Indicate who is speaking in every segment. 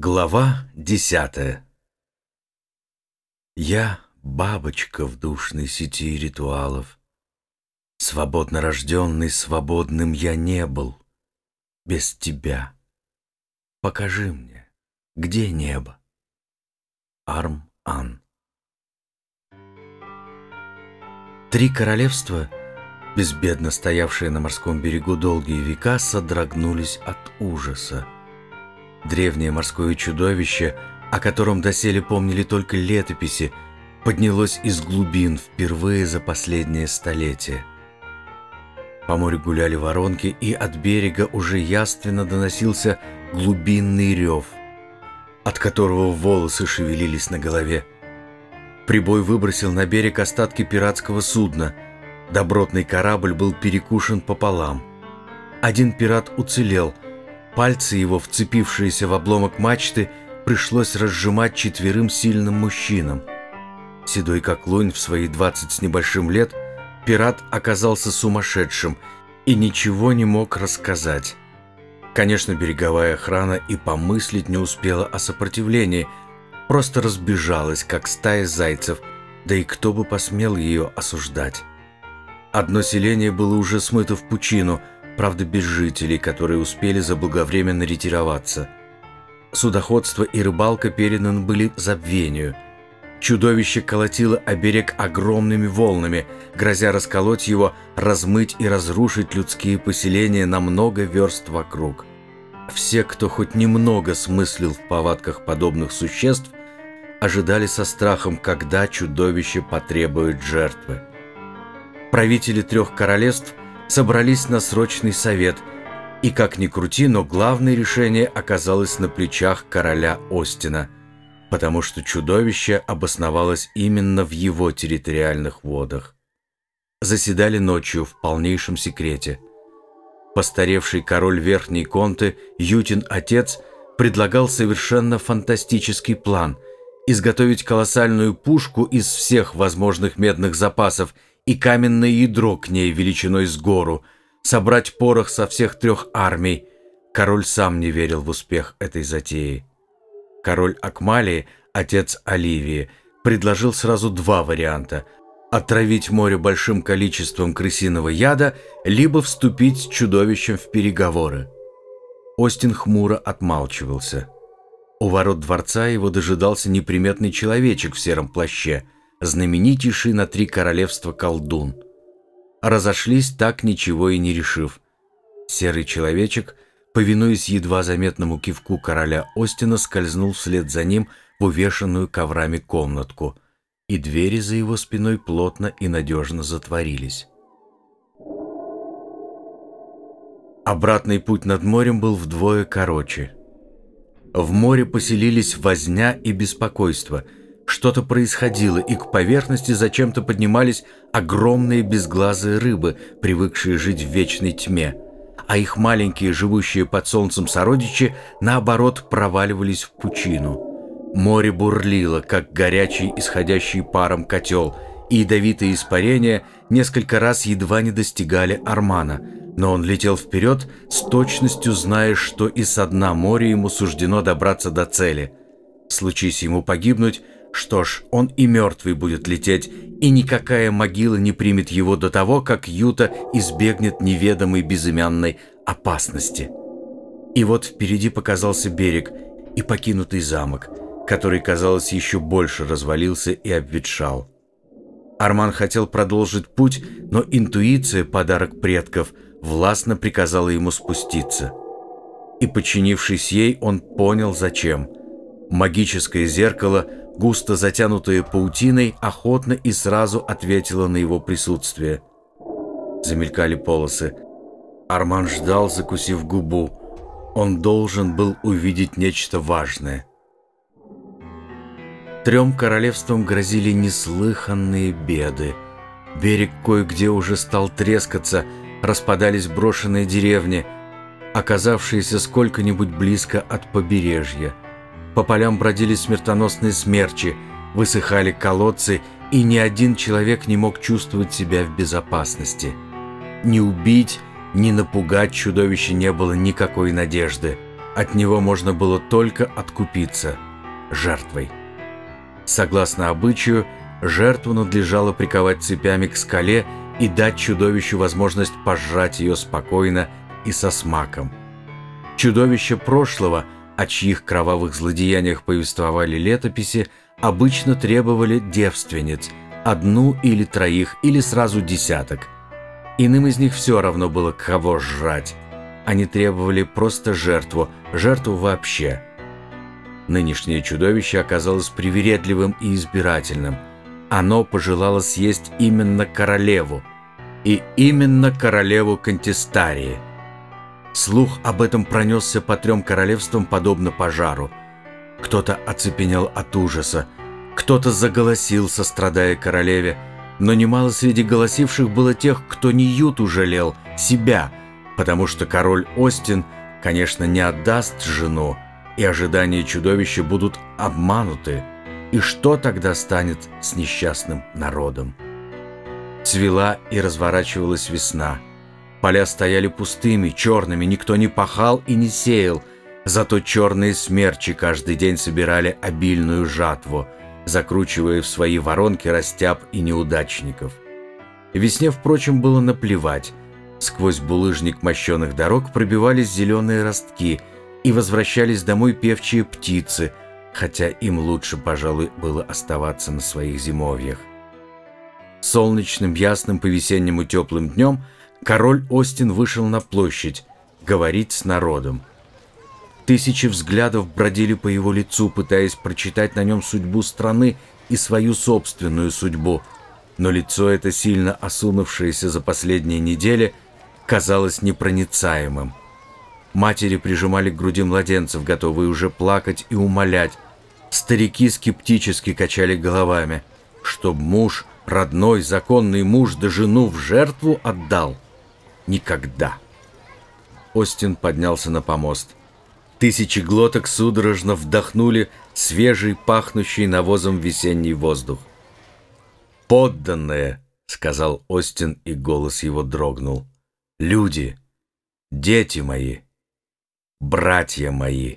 Speaker 1: Глава десятая Я бабочка в душной сети ритуалов. Свободно рожденный, свободным я не был. Без тебя. Покажи мне, где небо? Арм-Ан Три королевства, безбедно стоявшие на морском берегу долгие века, содрогнулись от ужаса. Древнее морское чудовище, о котором доселе помнили только летописи, поднялось из глубин впервые за последнее столетие. По морю гуляли воронки, и от берега уже яственно доносился глубинный рев, от которого волосы шевелились на голове. Прибой выбросил на берег остатки пиратского судна. Добротный корабль был перекушен пополам. Один пират уцелел – Пальцы его, вцепившиеся в обломок мачты, пришлось разжимать четверым сильным мужчинам. Седой как лунь в свои двадцать с небольшим лет, пират оказался сумасшедшим и ничего не мог рассказать. Конечно, береговая охрана и помыслить не успела о сопротивлении, просто разбежалась, как стая зайцев, да и кто бы посмел ее осуждать. Одно селение было уже смыто в пучину – правда без жителей, которые успели заблаговременно ретироваться. Судоходство и рыбалка переданы были забвению. Чудовище колотило о берег огромными волнами, грозя расколоть его, размыть и разрушить людские поселения на много верст вокруг. Все, кто хоть немного смыслил в повадках подобных существ, ожидали со страхом, когда чудовище потребует жертвы. Правители трех королевств – собрались на срочный совет, и как ни крути, но главное решение оказалось на плечах короля Остина, потому что чудовище обосновалось именно в его территориальных водах. Заседали ночью в полнейшем секрете. Постаревший король Верхней Конты, Ютин отец, предлагал совершенно фантастический план – изготовить колоссальную пушку из всех возможных медных запасов – и каменное ядро к ней величиной с гору, собрать порох со всех трех армий. Король сам не верил в успех этой затеи. Король Акмалии, отец Оливии, предложил сразу два варианта – отравить море большим количеством крысиного яда, либо вступить с чудовищем в переговоры. Остин хмуро отмалчивался. У ворот дворца его дожидался неприметный человечек в сером плаще – знаменитейший на три королевства колдун. Разошлись так ничего и не решив. Серый человечек, повинуясь едва заметному кивку короля Остина, скользнул вслед за ним в увешанную коврами комнатку, и двери за его спиной плотно и надежно затворились. Обратный путь над морем был вдвое короче. В море поселились возня и беспокойство – что-то происходило, и к поверхности зачем-то поднимались огромные безглазые рыбы, привыкшие жить в вечной тьме, а их маленькие, живущие под солнцем сородичи, наоборот, проваливались в пучину. Море бурлило, как горячий, исходящий паром котел, и ядовитые испарения несколько раз едва не достигали Армана, но он летел вперед, с точностью зная, что и со дна моря ему суждено добраться до цели. Случись ему погибнуть, что ж, он и мертвый будет лететь, и никакая могила не примет его до того, как Юта избегнет неведомой безымянной опасности. И вот впереди показался берег и покинутый замок, который, казалось, еще больше развалился и обветшал. Арман хотел продолжить путь, но интуиция, подарок предков, властно приказала ему спуститься. И, подчинившись ей, он понял, зачем. Магическое зеркало – густо затянутая паутиной, охотно и сразу ответила на его присутствие. Замелькали полосы. Арман ждал, закусив губу. Он должен был увидеть нечто важное. Трем королевствам грозили неслыханные беды. Берег кое-где уже стал трескаться, распадались брошенные деревни, оказавшиеся сколько-нибудь близко от побережья – по полям бродили смертоносные смерчи, высыхали колодцы, и ни один человек не мог чувствовать себя в безопасности. Ни убить, ни напугать чудовище не было никакой надежды. От него можно было только откупиться жертвой. Согласно обычаю, жертву надлежало приковать цепями к скале и дать чудовищу возможность пожрать ее спокойно и со смаком. Чудовище прошлого, о чьих кровавых злодеяниях повествовали летописи, обычно требовали девственниц, одну или троих, или сразу десяток. Иным из них все равно было кого жрать. Они требовали просто жертву, жертву вообще. Нынешнее чудовище оказалось привередливым и избирательным. Оно пожелало съесть именно королеву. И именно королеву Кантистарии – Слух об этом пронесся по трем королевствам подобно пожару. Кто-то оцепенел от ужаса, кто-то заголосил, сострадая королеве, но немало среди голосивших было тех, кто не Юту жалел, себя, потому что король Остин, конечно, не отдаст жену, и ожидания чудовища будут обмануты. И что тогда станет с несчастным народом? Цвела и разворачивалась весна – Поля стояли пустыми, черными, никто не пахал и не сеял. Зато черные смерчи каждый день собирали обильную жатву, закручивая в свои воронки растяб и неудачников. Весне, впрочем, было наплевать. Сквозь булыжник мощеных дорог пробивались зеленые ростки и возвращались домой певчие птицы, хотя им лучше, пожалуй, было оставаться на своих зимовьях. Солнечным, ясным, по-весеннему теплым днем – король Остин вышел на площадь говорить с народом. Тысячи взглядов бродили по его лицу, пытаясь прочитать на нем судьбу страны и свою собственную судьбу, но лицо это, сильно осунувшееся за последние недели, казалось непроницаемым. Матери прижимали к груди младенцев, готовые уже плакать и умолять. Старики скептически качали головами, чтоб муж, родной, законный муж, да жену в жертву отдал – никогда. Остин поднялся на помост. Тысячи глоток судорожно вдохнули свежий, пахнущий навозом весенний воздух. «Подданные!» — сказал Остин, и голос его дрогнул. «Люди! Дети мои! Братья мои!»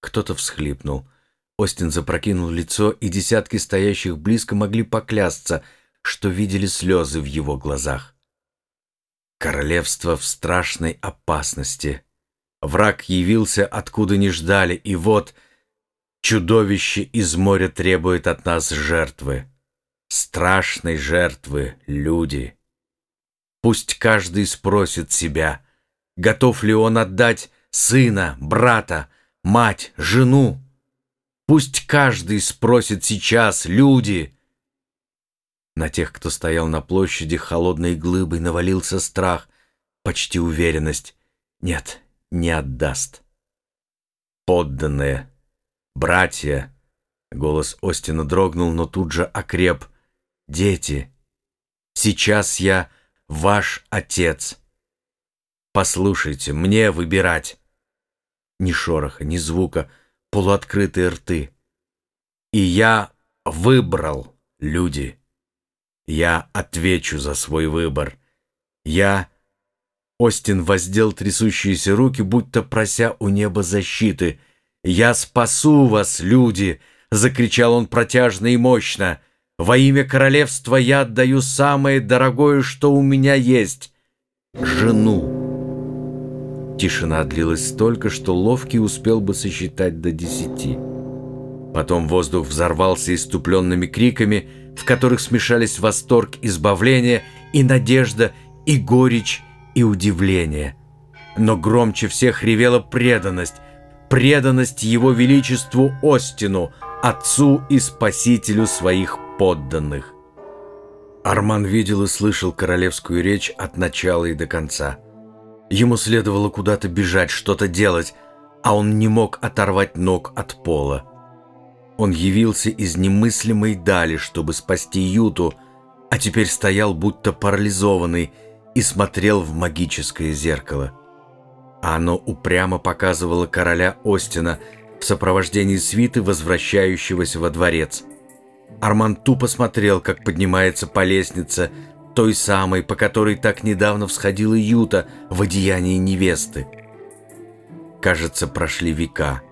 Speaker 1: Кто-то всхлипнул. Остин запрокинул лицо, и десятки стоящих близко могли поклясться, что видели слезы в его глазах. Королевство в страшной опасности. Враг явился, откуда не ждали, и вот чудовище из моря требует от нас жертвы. Страшной жертвы, люди. Пусть каждый спросит себя, готов ли он отдать сына, брата, мать, жену. Пусть каждый спросит сейчас, люди, на тех, кто стоял на площади, холодной глыбой навалился страх, почти уверенность. Нет, не отдаст. Подданные, братья, голос Остина дрогнул, но тут же окреп. Дети, сейчас я ваш отец. Послушайте, мне выбирать. Ни шороха, ни звука, полуоткрытые рты. И я выбрал люди. Я отвечу за свой выбор. Я... Остин воздел трясущиеся руки, будто прося у неба защиты. «Я спасу вас, люди!» — закричал он протяжно и мощно. «Во имя королевства я отдаю самое дорогое, что у меня есть — жену!» Тишина длилась столько, что Ловкий успел бы сосчитать до десяти. Потом воздух взорвался иступленными криками — в которых смешались восторг избавления и надежда, и горечь, и удивление. Но громче всех ревела преданность, преданность его величеству Остину, отцу и спасителю своих подданных. Арман видел и слышал королевскую речь от начала и до конца. Ему следовало куда-то бежать, что-то делать, а он не мог оторвать ног от пола. Он явился из немыслимой дали, чтобы спасти Юту, а теперь стоял будто парализованный и смотрел в магическое зеркало. А оно упрямо показывало короля Остина в сопровождении свиты, возвращающегося во дворец. Арман тупо смотрел, как поднимается по лестнице, той самой, по которой так недавно всходила Юта в одеянии невесты. Кажется, прошли века.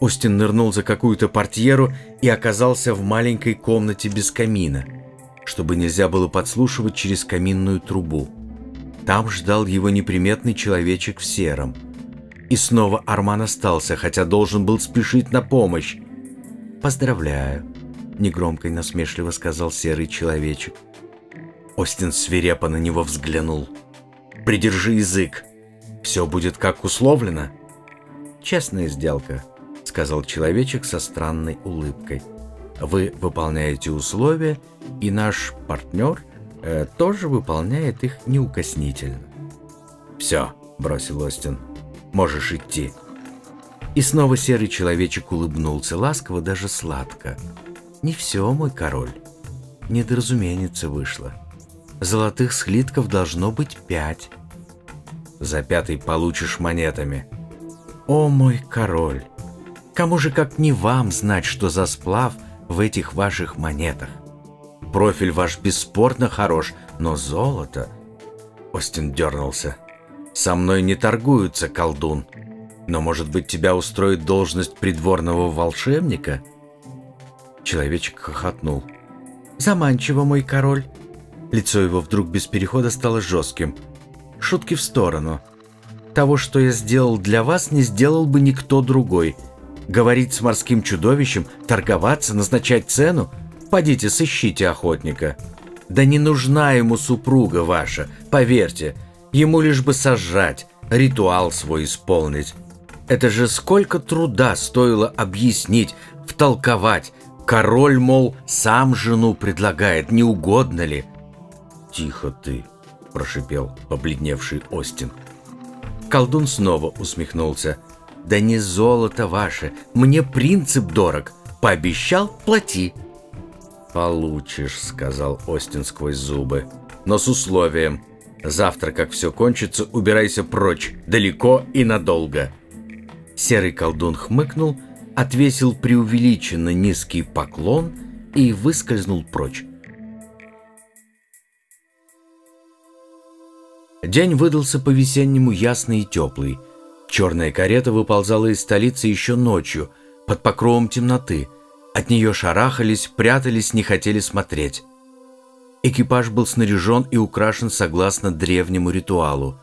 Speaker 1: Остин нырнул за какую-то портьеру и оказался в маленькой комнате без камина, чтобы нельзя было подслушивать через каминную трубу. Там ждал его неприметный человечек в сером. И снова Арман остался, хотя должен был спешить на помощь. «Поздравляю», — негромко и насмешливо сказал серый человечек. Остин свирепо на него взглянул. «Придержи язык. Все будет как условлено». «Честная сделка», — сказал человечек со странной улыбкой. «Вы выполняете условия, и наш партнер э, тоже выполняет их неукоснительно». «Все», — бросил Остин, — «можешь идти». И снова серый человечек улыбнулся, ласково, даже сладко. «Не все, мой король. Недоразуменица вышло. Золотых слитков должно быть пять. За пятый получишь монетами. О, мой король! Кому же, как не вам, знать, что за сплав в этих ваших монетах? Профиль ваш бесспорно хорош, но золото... Остин дернулся. «Со мной не торгуются, колдун. Но, может быть, тебя устроит должность придворного волшебника?» Человечек хохотнул. «Заманчиво, мой король». Лицо его вдруг без перехода стало жестким. «Шутки в сторону. Того, что я сделал для вас, не сделал бы никто другой. Говорить с морским чудовищем, торговаться, назначать цену? Подите, сыщите охотника. Да не нужна ему супруга ваша, поверьте. Ему лишь бы сожрать, ритуал свой исполнить. Это же сколько труда стоило объяснить, втолковать. Король, мол, сам жену предлагает, не угодно ли? «Тихо ты», – прошипел побледневший Остин. Колдун снова усмехнулся. «Да не золото ваше, мне принцип дорог. Пообещал – плати». «Получишь», – сказал Остин сквозь зубы. «Но с условием. Завтра, как все кончится, убирайся прочь, далеко и надолго». Серый колдун хмыкнул, отвесил преувеличенно низкий поклон и выскользнул прочь. День выдался по-весеннему ясный и теплый. Черная карета выползала из столицы еще ночью, под покровом темноты. От нее шарахались, прятались, не хотели смотреть. Экипаж был снаряжен и украшен согласно древнему ритуалу.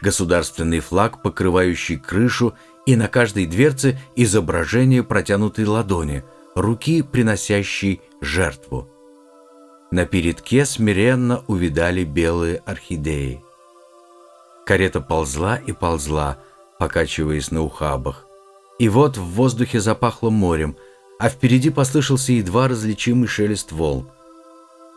Speaker 1: Государственный флаг, покрывающий крышу и на каждой дверце изображение протянутой ладони, руки, приносящей жертву. На передке смиренно увидали белые орхидеи. Карета ползла и ползла, покачиваясь на ухабах. И вот в воздухе запахло морем, а впереди послышался едва различимый шелест волн.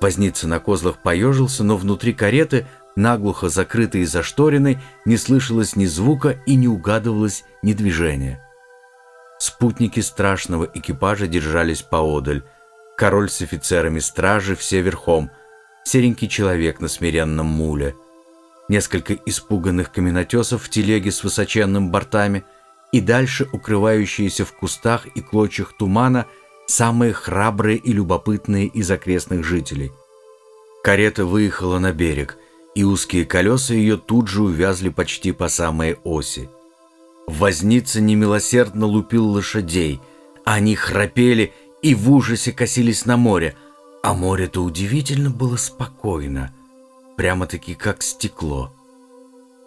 Speaker 1: Возница на козлах поежился, но внутри кареты наглухо закрытой заштореной, не слышалось ни звука и не угадывалось ни движения. Спутники страшного экипажа держались поодаль. Король с офицерами стражи все верхом, серенький человек на смиренном муле, несколько испуганных каменотесов в телеге с высоченным бортами и дальше укрывающиеся в кустах и клочьях тумана самые храбрые и любопытные из окрестных жителей. Карета выехала на берег – и узкие колеса ее тут же увязли почти по самой оси. Возница немилосердно лупил лошадей, они храпели и в ужасе косились на море, а море-то удивительно было спокойно, прямо-таки как стекло.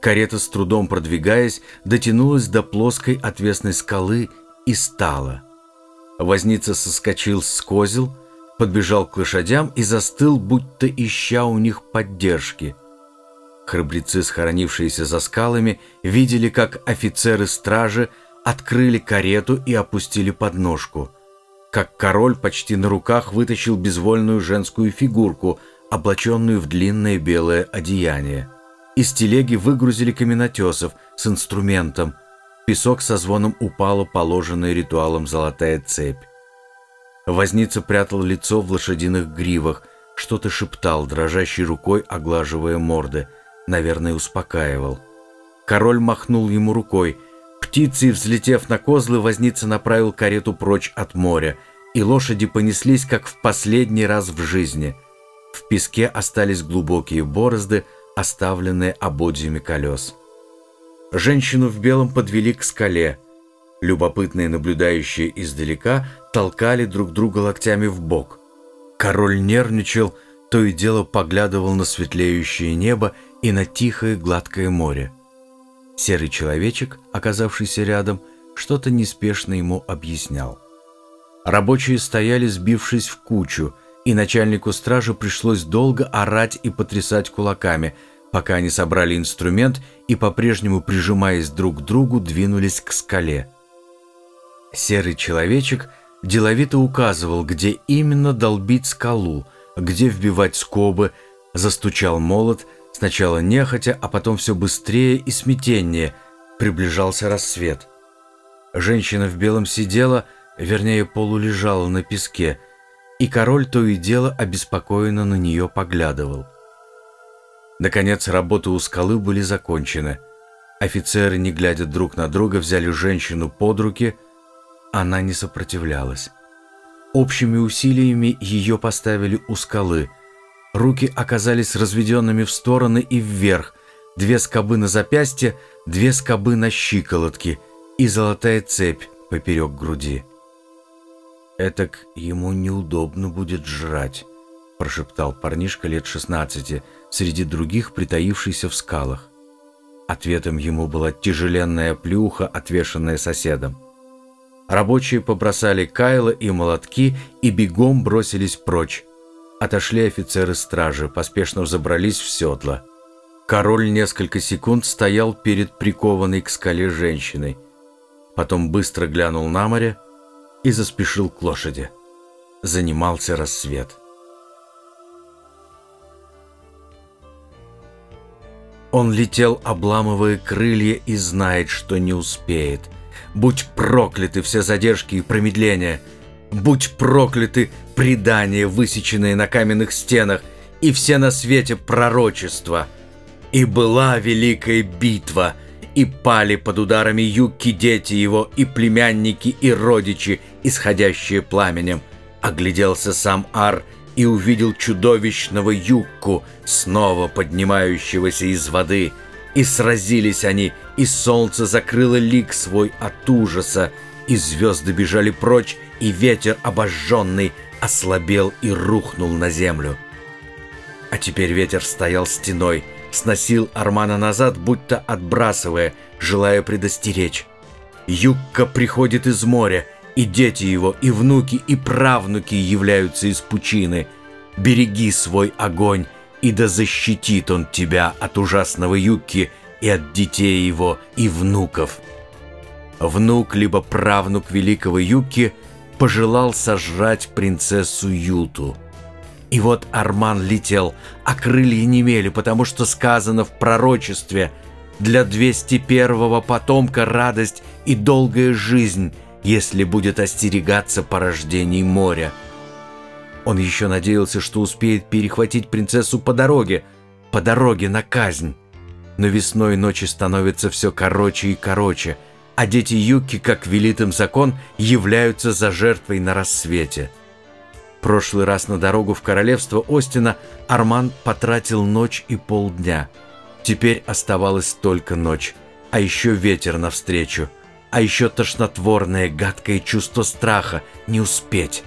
Speaker 1: Карета с трудом продвигаясь, дотянулась до плоской отвесной скалы и стала. Возница соскочил с козел, подбежал к лошадям и застыл, будто ища у них поддержки – Храбрецы, схоронившиеся за скалами, видели, как офицеры стражи открыли карету и опустили подножку. Как король почти на руках вытащил безвольную женскую фигурку, облаченную в длинное белое одеяние. Из телеги выгрузили каменотесов с инструментом. песок со звоном упала положенная ритуалом золотая цепь. Возница прятал лицо в лошадиных гривах, что-то шептал, дрожащей рукой оглаживая морды – наверное, успокаивал. Король махнул ему рукой. Птицей, взлетев на козлы, возница направил карету прочь от моря, и лошади понеслись, как в последний раз в жизни. В песке остались глубокие борозды, оставленные ободьями колес. Женщину в белом подвели к скале. Любопытные, наблюдающие издалека, толкали друг друга локтями в бок. Король нервничал, то и дело поглядывал на светлеющее небо и на тихое гладкое море. Серый человечек, оказавшийся рядом, что-то неспешно ему объяснял. Рабочие стояли, сбившись в кучу, и начальнику стражи пришлось долго орать и потрясать кулаками, пока они собрали инструмент и, по-прежнему прижимаясь друг к другу, двинулись к скале. Серый человечек деловито указывал, где именно долбить скалу, где вбивать скобы, застучал молот, сначала нехотя, а потом все быстрее и смятеннее, приближался рассвет. Женщина в белом сидела, вернее, полулежала на песке, и король то и дело обеспокоенно на нее поглядывал. Наконец, работы у скалы были закончены. Офицеры, не глядя друг на друга, взяли женщину под руки. Она не сопротивлялась. Общими усилиями ее поставили у скалы. Руки оказались разведенными в стороны и вверх. Две скобы на запястье, две скобы на щиколотке и золотая цепь поперек груди. «Этак ему неудобно будет жрать», — прошептал парнишка лет шестнадцати, среди других притаившийся в скалах. Ответом ему была тяжеленная плюха, отвешенная соседом. Рабочие побросали кайло и молотки и бегом бросились прочь. Отошли офицеры стражи, поспешно взобрались в седло. Король несколько секунд стоял перед прикованной к скале женщиной. Потом быстро глянул на море, и заспешил к лошади. Занимался рассвет. Он летел, обламывая крылья, и знает, что не успеет. Будь прокляты все задержки и промедления. Будь прокляты предания, высеченные на каменных стенах, и все на свете пророчества. И была великая битва — и пали под ударами юбки дети его, и племянники, и родичи, исходящие пламенем. Огляделся сам Ар и увидел чудовищного юбку, снова поднимающегося из воды. И сразились они, и солнце закрыло лик свой от ужаса, и звезды бежали прочь, и ветер обожженный ослабел и рухнул на землю. А теперь ветер стоял стеной, сносил Армана назад, будто отбрасывая, желая предостеречь. Юкка приходит из моря, и дети его, и внуки, и правнуки являются из пучины. Береги свой огонь, и да защитит он тебя от ужасного Юкки и от детей его, и внуков. Внук, либо правнук великого Юкки пожелал сожрать принцессу Юту. И вот Арман летел, а крылья немели, потому что сказано в пророчестве «Для 201-го потомка радость и долгая жизнь, если будет остерегаться порождений моря». Он еще надеялся, что успеет перехватить принцессу по дороге, по дороге на казнь. Но весной ночи становятся все короче и короче, а дети Юки, как велит им закон, являются за жертвой на рассвете – прошлый раз на дорогу в королевство Остина Арман потратил ночь и полдня. Теперь оставалась только ночь, а еще ветер навстречу, а еще тошнотворное гадкое чувство страха не успеть.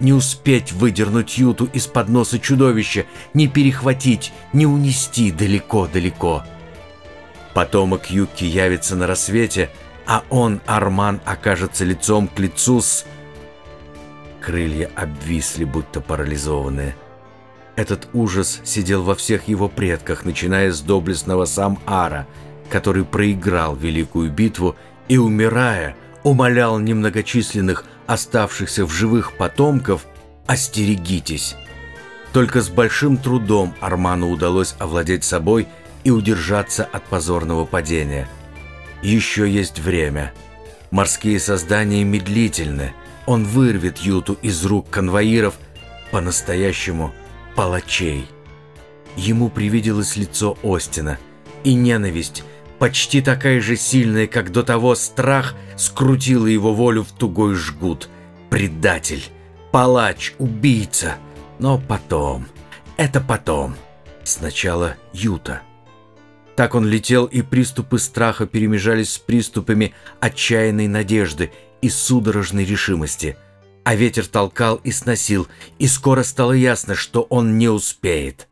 Speaker 1: Не успеть выдернуть Юту из-под носа чудовища, не перехватить, не унести далеко-далеко. Потомок Юки явится на рассвете, а он, Арман, окажется лицом к лицу с крылья обвисли, будто парализованные. Этот ужас сидел во всех его предках, начиная с доблестного сам Ара, который проиграл великую битву и, умирая, умолял немногочисленных оставшихся в живых потомков «Остерегитесь!». Только с большим трудом Арману удалось овладеть собой и удержаться от позорного падения. Еще есть время. Морские создания медлительны – он вырвет Юту из рук конвоиров, по-настоящему палачей. Ему привиделось лицо Остина, и ненависть, почти такая же сильная, как до того страх, скрутила его волю в тугой жгут. Предатель, палач, убийца. Но потом, это потом. Сначала Юта. Так он летел, и приступы страха перемежались с приступами отчаянной надежды и судорожной решимости. А ветер толкал и сносил, и скоро стало ясно, что он не успеет.